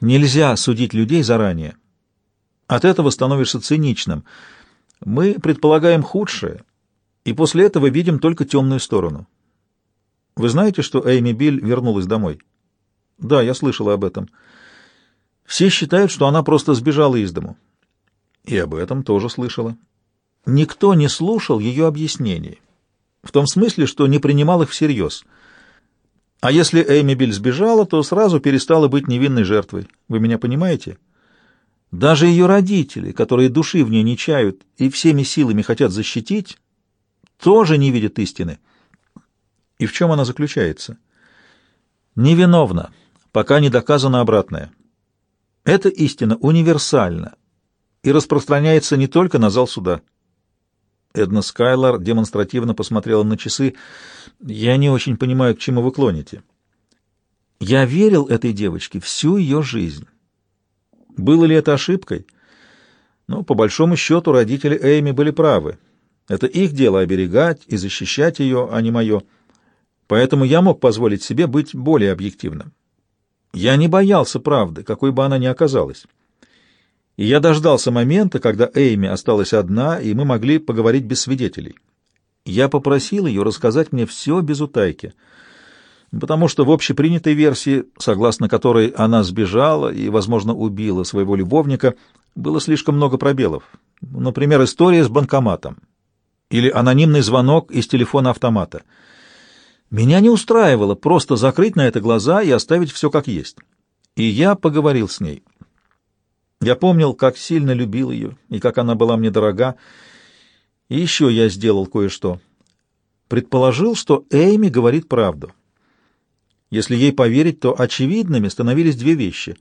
Нельзя судить людей заранее. От этого становишься циничным. Мы предполагаем худшее, и после этого видим только темную сторону. Вы знаете, что Эйми Биль вернулась домой? Да, я слышала об этом. Все считают, что она просто сбежала из дому. И об этом тоже слышала. Никто не слушал ее объяснений. В том смысле, что не принимал их всерьез. А если Эйми Биль сбежала, то сразу перестала быть невинной жертвой. Вы меня понимаете? Даже ее родители, которые души в ней не чают и всеми силами хотят защитить, тоже не видят истины. И в чем она заключается? Невиновна, пока не доказано обратное. Эта истина универсальна и распространяется не только на зал суда. Эдна Скайлар демонстративно посмотрела на часы. «Я не очень понимаю, к чему вы клоните. Я верил этой девочке всю ее жизнь. Было ли это ошибкой? Ну, по большому счету, родители Эйми были правы. Это их дело оберегать и защищать ее, а не мое. Поэтому я мог позволить себе быть более объективным. Я не боялся правды, какой бы она ни оказалась. И я дождался момента, когда Эйми осталась одна, и мы могли поговорить без свидетелей. Я попросил ее рассказать мне все без утайки — потому что в общепринятой версии, согласно которой она сбежала и, возможно, убила своего любовника, было слишком много пробелов. Например, история с банкоматом или анонимный звонок из телефона автомата. Меня не устраивало просто закрыть на это глаза и оставить все как есть. И я поговорил с ней. Я помнил, как сильно любил ее и как она была мне дорога. И еще я сделал кое-что. Предположил, что Эйми говорит правду. Если ей поверить, то очевидными становились две вещи.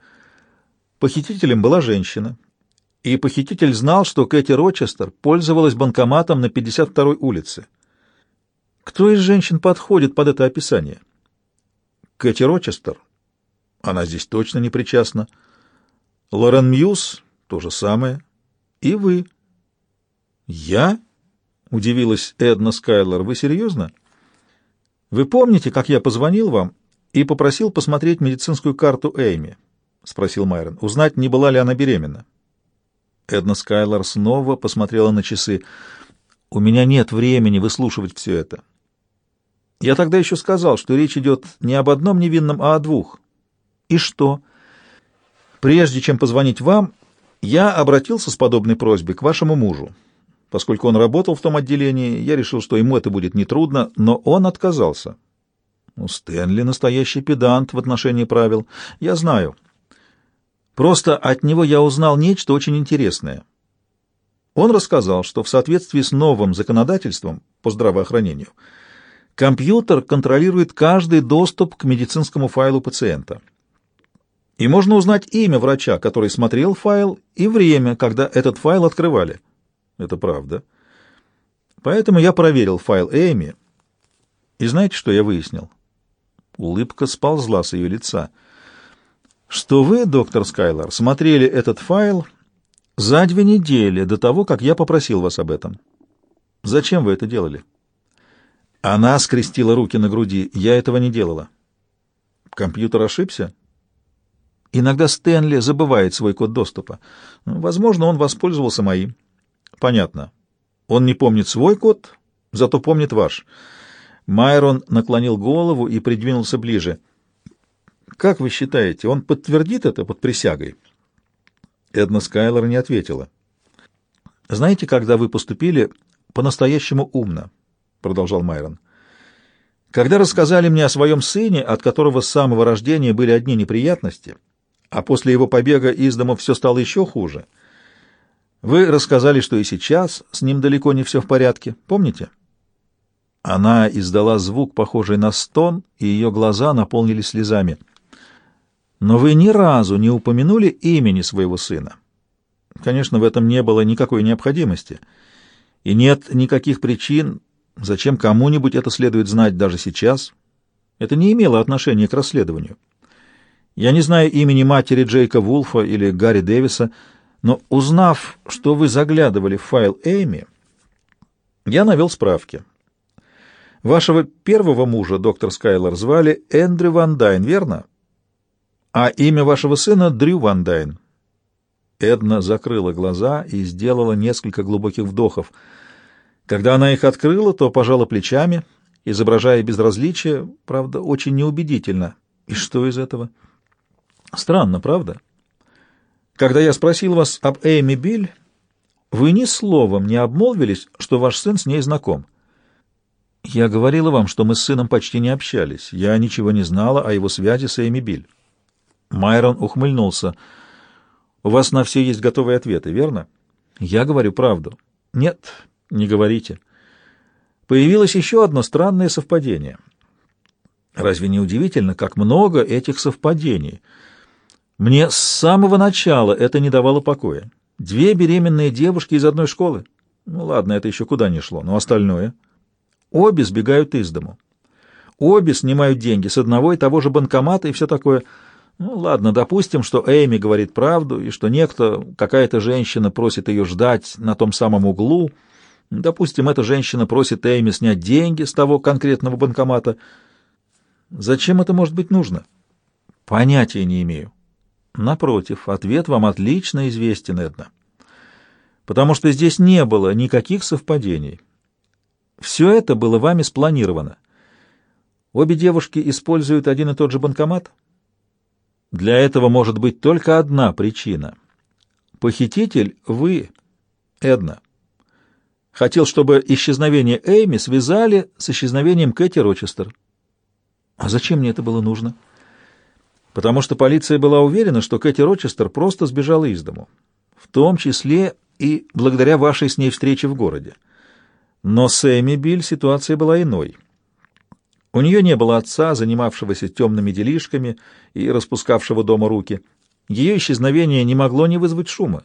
Похитителем была женщина, и похититель знал, что Кэти Рочестер пользовалась банкоматом на 52-й улице. Кто из женщин подходит под это описание? Кэти Рочестер. Она здесь точно не причастна. Лорен Мьюз — то же самое. И вы. Я? — удивилась Эдна Скайлор. Вы серьезно? Вы помните, как я позвонил вам и попросил посмотреть медицинскую карту Эйми, — спросил Майрон, — узнать, не была ли она беременна. Эдна Скайлор снова посмотрела на часы. «У меня нет времени выслушивать все это. Я тогда еще сказал, что речь идет не об одном невинном, а о двух. И что? Прежде чем позвонить вам, я обратился с подобной просьбой к вашему мужу. Поскольку он работал в том отделении, я решил, что ему это будет нетрудно, но он отказался. Ну, Стэнли настоящий педант в отношении правил. Я знаю. Просто от него я узнал нечто очень интересное. Он рассказал, что в соответствии с новым законодательством по здравоохранению компьютер контролирует каждый доступ к медицинскому файлу пациента. И можно узнать имя врача, который смотрел файл, и время, когда этот файл открывали. Это правда. Поэтому я проверил файл Эйми, и знаете, что я выяснил? Улыбка сползла с ее лица. «Что вы, доктор Скайлар, смотрели этот файл за две недели до того, как я попросил вас об этом. Зачем вы это делали?» Она скрестила руки на груди. «Я этого не делала». «Компьютер ошибся?» Иногда Стэнли забывает свой код доступа. Возможно, он воспользовался моим. Понятно. Он не помнит свой код, зато помнит ваш. Майрон наклонил голову и придвинулся ближе. «Как вы считаете, он подтвердит это под присягой?» Эдна Скайлор не ответила. «Знаете, когда вы поступили по-настоящему умно?» — продолжал Майрон. «Когда рассказали мне о своем сыне, от которого с самого рождения были одни неприятности, а после его побега из дома все стало еще хуже, вы рассказали, что и сейчас с ним далеко не все в порядке. Помните?» Она издала звук, похожий на стон, и ее глаза наполнились слезами. «Но вы ни разу не упомянули имени своего сына. Конечно, в этом не было никакой необходимости, и нет никаких причин, зачем кому-нибудь это следует знать даже сейчас. Это не имело отношения к расследованию. Я не знаю имени матери Джейка Вулфа или Гарри Дэвиса, но узнав, что вы заглядывали в файл Эйми, я навел справки». Вашего первого мужа, доктор Скайлор, звали Эндрю Ван Дайн, верно? А имя вашего сына Дрю Ван Дайн. Эдна закрыла глаза и сделала несколько глубоких вдохов. Когда она их открыла, то пожала плечами, изображая безразличие, правда, очень неубедительно. И что из этого? Странно, правда? Когда я спросил вас об Эйми Биль, вы ни словом не обмолвились, что ваш сын с ней знаком. Я говорила вам, что мы с сыном почти не общались. Я ничего не знала о его связи с Эйми Биль. Майрон ухмыльнулся. У вас на все есть готовые ответы, верно? Я говорю правду. Нет, не говорите. Появилось еще одно странное совпадение. Разве не удивительно, как много этих совпадений? Мне с самого начала это не давало покоя. Две беременные девушки из одной школы. Ну ладно, это еще куда не шло, но остальное. Обе сбегают из дому. Обе снимают деньги с одного и того же банкомата и все такое – ну, ладно, допустим, что Эми говорит правду, и что некто, какая-то женщина просит ее ждать на том самом углу. Допустим, эта женщина просит Эми снять деньги с того конкретного банкомата. Зачем это может быть нужно? Понятия не имею. Напротив, ответ вам отлично известен, Эдна. Потому что здесь не было никаких совпадений. Все это было вами спланировано. Обе девушки используют один и тот же банкомат — для этого может быть только одна причина. Похититель — вы, Эдна. Хотел, чтобы исчезновение Эйми связали с исчезновением Кэти Рочестер. А зачем мне это было нужно? Потому что полиция была уверена, что Кэти Рочестер просто сбежала из дому. В том числе и благодаря вашей с ней встрече в городе. Но с Эми Биль ситуация была иной. У нее не было отца, занимавшегося темными делишками и распускавшего дома руки. Ее исчезновение не могло не вызвать шума.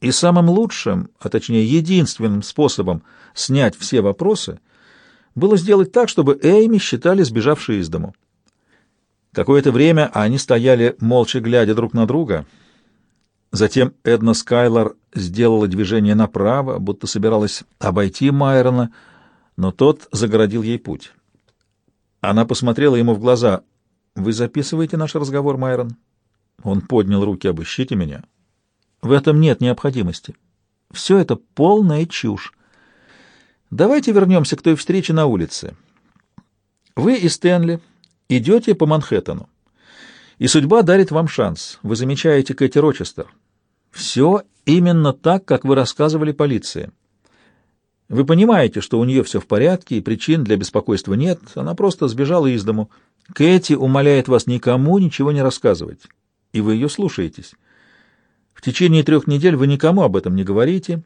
И самым лучшим, а точнее единственным способом снять все вопросы было сделать так, чтобы Эйми считали сбежавшей из дому. Какое-то время они стояли, молча глядя друг на друга. Затем Эдна Скайлор сделала движение направо, будто собиралась обойти Майрона, но тот загородил ей путь. Она посмотрела ему в глаза. «Вы записываете наш разговор, Майрон?» Он поднял руки. «Обыщите меня». «В этом нет необходимости. Все это полная чушь. Давайте вернемся к той встрече на улице. Вы и Стэнли идете по Манхэттену, и судьба дарит вам шанс. Вы замечаете Кэти Рочестер. Все именно так, как вы рассказывали полиции». Вы понимаете, что у нее все в порядке, и причин для беспокойства нет, она просто сбежала из дому. Кэти умоляет вас никому ничего не рассказывать, и вы ее слушаетесь. В течение трех недель вы никому об этом не говорите,